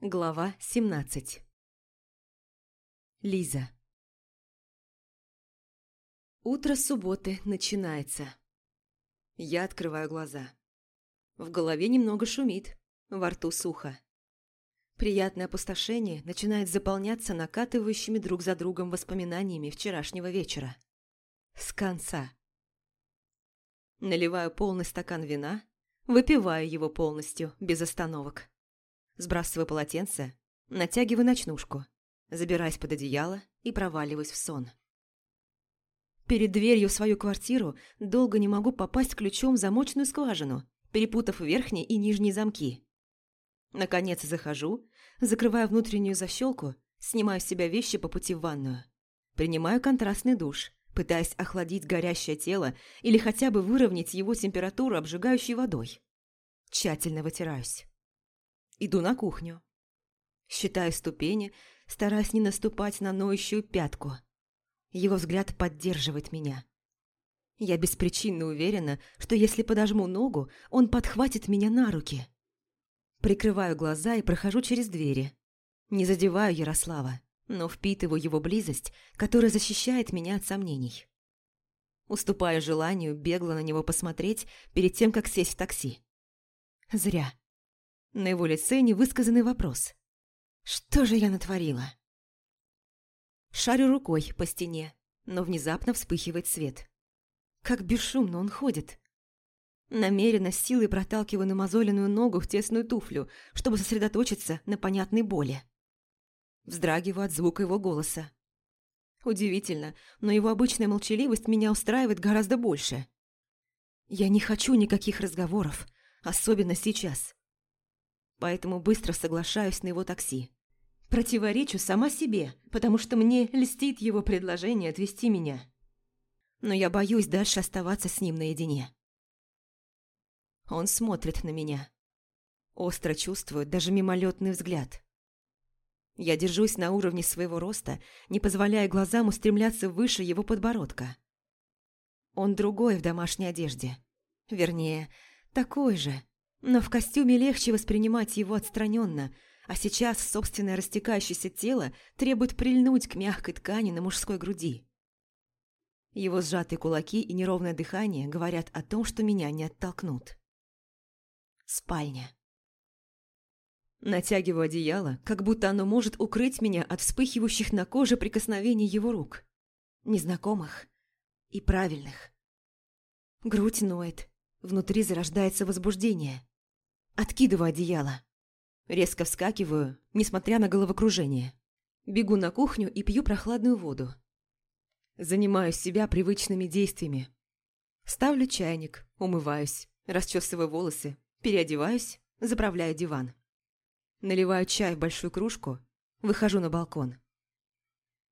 Глава 17 Лиза Утро субботы начинается. Я открываю глаза. В голове немного шумит, во рту сухо. Приятное опустошение начинает заполняться накатывающими друг за другом воспоминаниями вчерашнего вечера. С конца. Наливаю полный стакан вина, выпиваю его полностью, без остановок. Сбрасываю полотенце, натягиваю ночнушку, забираюсь под одеяло и проваливаюсь в сон. Перед дверью в свою квартиру долго не могу попасть ключом в замочную скважину, перепутав верхние и нижние замки. Наконец захожу, закрываю внутреннюю защелку, снимаю с себя вещи по пути в ванную. Принимаю контрастный душ, пытаясь охладить горящее тело или хотя бы выровнять его температуру обжигающей водой. Тщательно вытираюсь. Иду на кухню. Считаю ступени, стараясь не наступать на ноющую пятку. Его взгляд поддерживает меня. Я беспричинно уверена, что если подожму ногу, он подхватит меня на руки. Прикрываю глаза и прохожу через двери. Не задеваю Ярослава, но впитываю его близость, которая защищает меня от сомнений. Уступаю желанию бегло на него посмотреть перед тем, как сесть в такси. Зря. На его лице невысказанный вопрос. Что же я натворила? Шарю рукой по стене, но внезапно вспыхивает свет. Как бесшумно он ходит. Намеренно силой проталкиваю намазоленную ногу в тесную туфлю, чтобы сосредоточиться на понятной боли. Вздрагиваю от звука его голоса. Удивительно, но его обычная молчаливость меня устраивает гораздо больше. Я не хочу никаких разговоров, особенно сейчас поэтому быстро соглашаюсь на его такси. Противоречу сама себе, потому что мне льстит его предложение отвезти меня. Но я боюсь дальше оставаться с ним наедине. Он смотрит на меня. Остро чувствует даже мимолетный взгляд. Я держусь на уровне своего роста, не позволяя глазам устремляться выше его подбородка. Он другой в домашней одежде. Вернее, такой же, но в костюме легче воспринимать его отстраненно, а сейчас собственное растекающееся тело требует прильнуть к мягкой ткани на мужской груди. Его сжатые кулаки и неровное дыхание говорят о том, что меня не оттолкнут. Спальня. Натягиваю одеяло, как будто оно может укрыть меня от вспыхивающих на коже прикосновений его рук. Незнакомых и правильных. Грудь ноет, внутри зарождается возбуждение. Откидываю одеяло. Резко вскакиваю, несмотря на головокружение. Бегу на кухню и пью прохладную воду. Занимаю себя привычными действиями. Ставлю чайник, умываюсь, расчесываю волосы, переодеваюсь, заправляю диван. Наливаю чай в большую кружку, выхожу на балкон.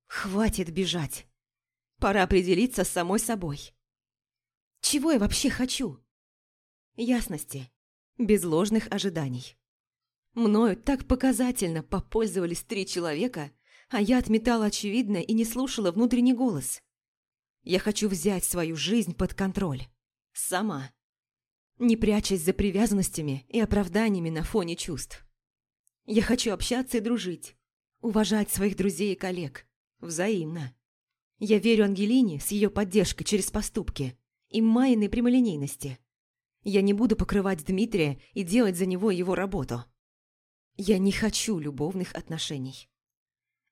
Хватит бежать. Пора определиться с самой собой. Чего я вообще хочу? Ясности без ложных ожиданий. Мною так показательно попользовались три человека, а я отметала очевидное и не слушала внутренний голос. Я хочу взять свою жизнь под контроль. Сама. Не прячась за привязанностями и оправданиями на фоне чувств. Я хочу общаться и дружить. Уважать своих друзей и коллег. Взаимно. Я верю Ангелине с ее поддержкой через поступки и Майиной прямолинейности. Я не буду покрывать Дмитрия и делать за него его работу. Я не хочу любовных отношений.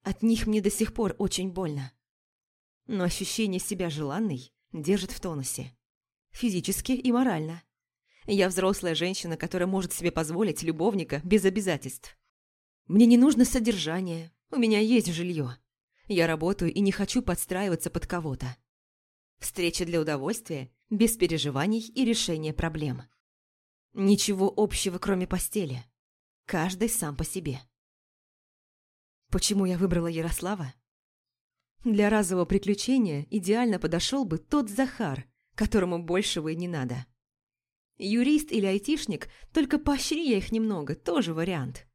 От них мне до сих пор очень больно. Но ощущение себя желанной держит в тонусе. Физически и морально. Я взрослая женщина, которая может себе позволить любовника без обязательств. Мне не нужно содержание, у меня есть жилье. Я работаю и не хочу подстраиваться под кого-то. Встреча для удовольствия без переживаний и решения проблем. Ничего общего, кроме постели. Каждый сам по себе. Почему я выбрала Ярослава? Для разового приключения идеально подошел бы тот Захар, которому большего и не надо. Юрист или айтишник, только поощри я их немного, тоже вариант.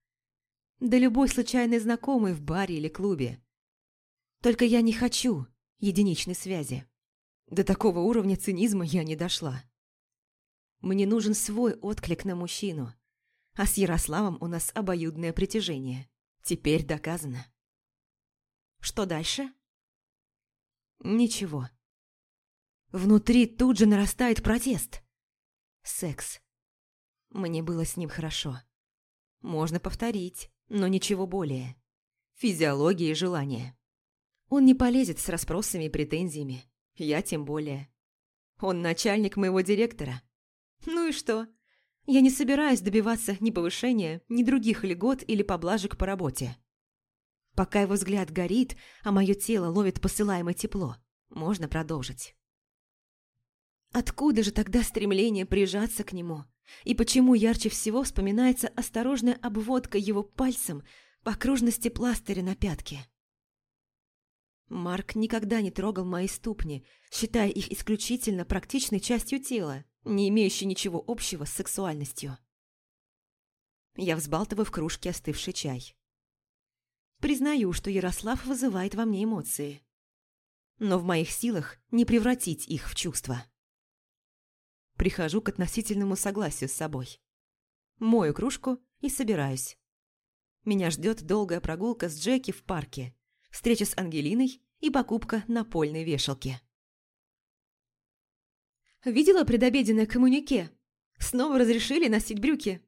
Да любой случайный знакомый в баре или клубе. Только я не хочу единичной связи. До такого уровня цинизма я не дошла. Мне нужен свой отклик на мужчину. А с Ярославом у нас обоюдное притяжение. Теперь доказано. Что дальше? Ничего. Внутри тут же нарастает протест. Секс. Мне было с ним хорошо. Можно повторить, но ничего более. Физиология и желание. Он не полезет с расспросами и претензиями. Я тем более. Он начальник моего директора. Ну и что? Я не собираюсь добиваться ни повышения, ни других льгот или поблажек по работе. Пока его взгляд горит, а мое тело ловит посылаемое тепло, можно продолжить. Откуда же тогда стремление прижаться к нему? И почему ярче всего вспоминается осторожная обводка его пальцем по окружности пластыря на пятке? Марк никогда не трогал мои ступни, считая их исключительно практичной частью тела, не имеющей ничего общего с сексуальностью. Я взбалтываю в кружке остывший чай. Признаю, что Ярослав вызывает во мне эмоции. Но в моих силах не превратить их в чувства. Прихожу к относительному согласию с собой. Мою кружку и собираюсь. Меня ждет долгая прогулка с Джеки в парке, встреча с Ангелиной и покупка напольной вешалки. Видела предобеденное коммунике? Снова разрешили носить брюки.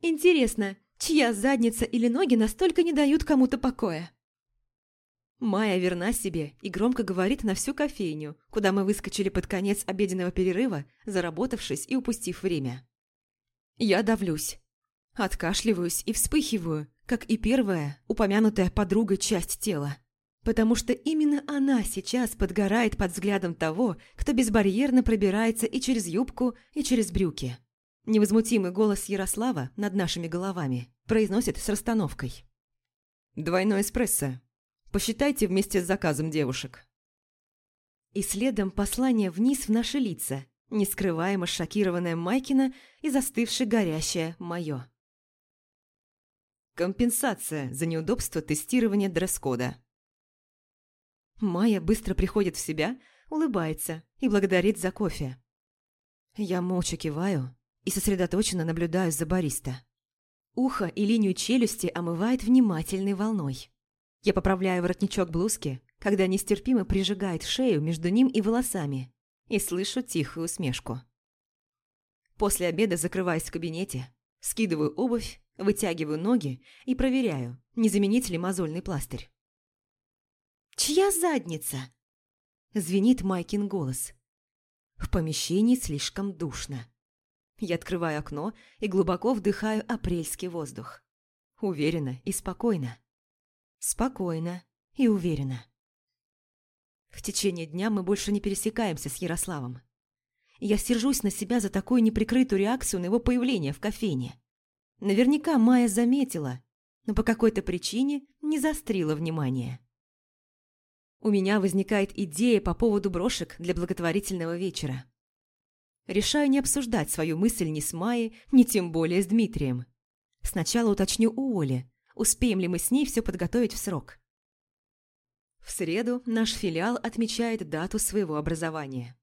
Интересно, чья задница или ноги настолько не дают кому-то покоя? Майя верна себе и громко говорит на всю кофейню, куда мы выскочили под конец обеденного перерыва, заработавшись и упустив время. Я давлюсь. Откашливаюсь и вспыхиваю, как и первая, упомянутая подругой часть тела. Потому что именно она сейчас подгорает под взглядом того, кто безбарьерно пробирается и через юбку, и через брюки. Невозмутимый голос Ярослава над нашими головами произносит с расстановкой. «Двойной эспрессо. Посчитайте вместе с заказом девушек». И следом послание вниз в наши лица, нескрываемо шокированная Майкина и застывшее горящее моё. Компенсация за неудобство тестирования дресс-кода. Майя быстро приходит в себя, улыбается и благодарит за кофе. Я молча киваю и сосредоточенно наблюдаю за бариста. Ухо и линию челюсти омывает внимательной волной. Я поправляю воротничок блузки, когда нестерпимо прижигает шею между ним и волосами, и слышу тихую усмешку. После обеда закрываюсь в кабинете, скидываю обувь, вытягиваю ноги и проверяю, не заменить ли мозольный пластырь. «Чья задница?» Звенит Майкин голос. В помещении слишком душно. Я открываю окно и глубоко вдыхаю апрельский воздух. Уверенно и спокойно. Спокойно и уверенно. В течение дня мы больше не пересекаемся с Ярославом. Я сержусь на себя за такую неприкрытую реакцию на его появление в кофейне. Наверняка Майя заметила, но по какой-то причине не застрила внимание. У меня возникает идея по поводу брошек для благотворительного вечера. Решаю не обсуждать свою мысль ни с Майей, ни тем более с Дмитрием. Сначала уточню у Оли, Успеем ли мы с ней все подготовить в срок? В среду наш филиал отмечает дату своего образования.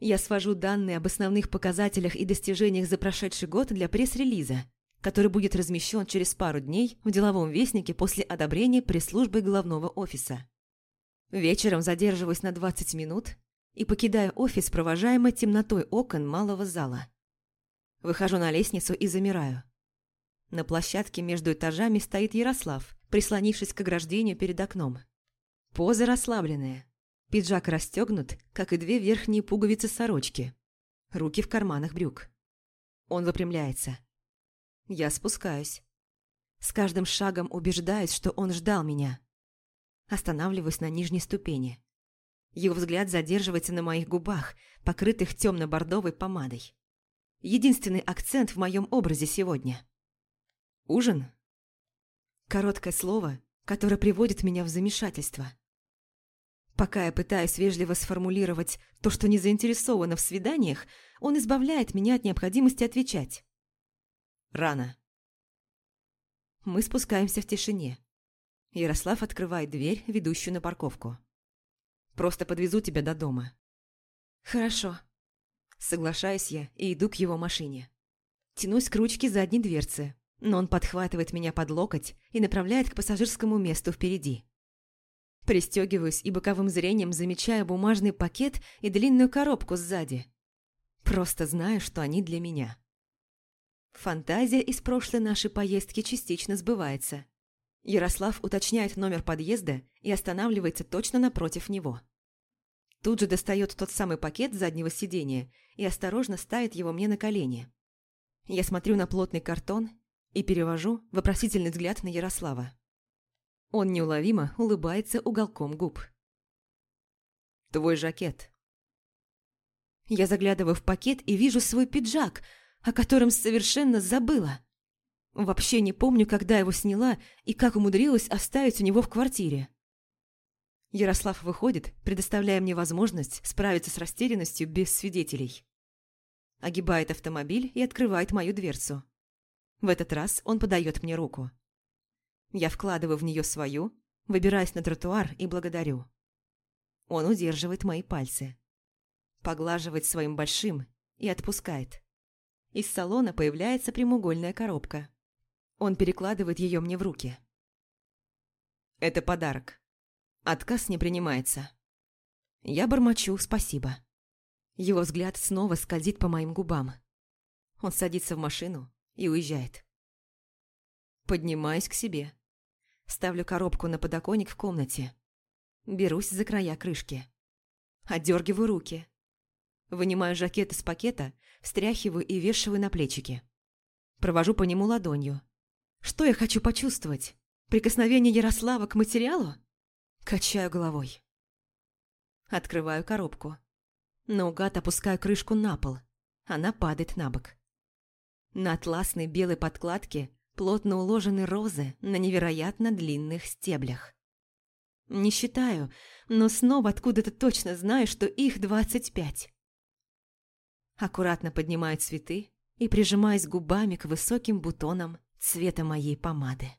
Я свожу данные об основных показателях и достижениях за прошедший год для пресс-релиза, который будет размещен через пару дней в деловом вестнике после одобрения пресс-службы главного офиса. Вечером задерживаюсь на 20 минут и покидаю офис, провожаемый темнотой окон малого зала. Выхожу на лестницу и замираю. На площадке между этажами стоит Ярослав, прислонившись к ограждению перед окном. Поза расслабленная. Пиджак расстегнут, как и две верхние пуговицы сорочки. Руки в карманах брюк. Он выпрямляется. Я спускаюсь. С каждым шагом убеждаюсь, что он ждал меня. Останавливаюсь на нижней ступени. Его взгляд задерживается на моих губах, покрытых темно-бордовой помадой. Единственный акцент в моем образе сегодня. Ужин? Короткое слово, которое приводит меня в замешательство. Пока я пытаюсь вежливо сформулировать то, что не заинтересовано в свиданиях, он избавляет меня от необходимости отвечать. Рано. Мы спускаемся в тишине. Ярослав открывает дверь, ведущую на парковку. Просто подвезу тебя до дома. Хорошо. Соглашаюсь я и иду к его машине. Тянусь к ручке задней дверцы, но он подхватывает меня под локоть и направляет к пассажирскому месту впереди. Пристегиваюсь и боковым зрением замечаю бумажный пакет и длинную коробку сзади. Просто знаю, что они для меня. Фантазия из прошлой нашей поездки частично сбывается. Ярослав уточняет номер подъезда и останавливается точно напротив него. Тут же достает тот самый пакет с заднего сиденья и осторожно ставит его мне на колени. Я смотрю на плотный картон и перевожу вопросительный взгляд на Ярослава. Он неуловимо улыбается уголком губ. «Твой жакет». Я заглядываю в пакет и вижу свой пиджак, о котором совершенно забыла. Вообще не помню, когда его сняла и как умудрилась оставить у него в квартире. Ярослав выходит, предоставляя мне возможность справиться с растерянностью без свидетелей. Огибает автомобиль и открывает мою дверцу. В этот раз он подает мне руку. Я вкладываю в нее свою, выбираюсь на тротуар и благодарю. Он удерживает мои пальцы. Поглаживает своим большим и отпускает. Из салона появляется прямоугольная коробка. Он перекладывает ее мне в руки. Это подарок. Отказ не принимается. Я бормочу «спасибо». Его взгляд снова скользит по моим губам. Он садится в машину и уезжает. Поднимаюсь к себе. Ставлю коробку на подоконник в комнате. Берусь за края крышки. Отдергиваю руки. Вынимаю жакет из пакета, встряхиваю и вешиваю на плечики. Провожу по нему ладонью. Что я хочу почувствовать? Прикосновение Ярослава к материалу? Качаю головой. Открываю коробку. Наугад опускаю крышку на пол. Она падает на бок. На атласной белой подкладке плотно уложены розы на невероятно длинных стеблях. Не считаю, но снова откуда-то точно знаю, что их двадцать пять. Аккуратно поднимаю цветы и прижимаюсь губами к высоким бутонам цвета моей помады.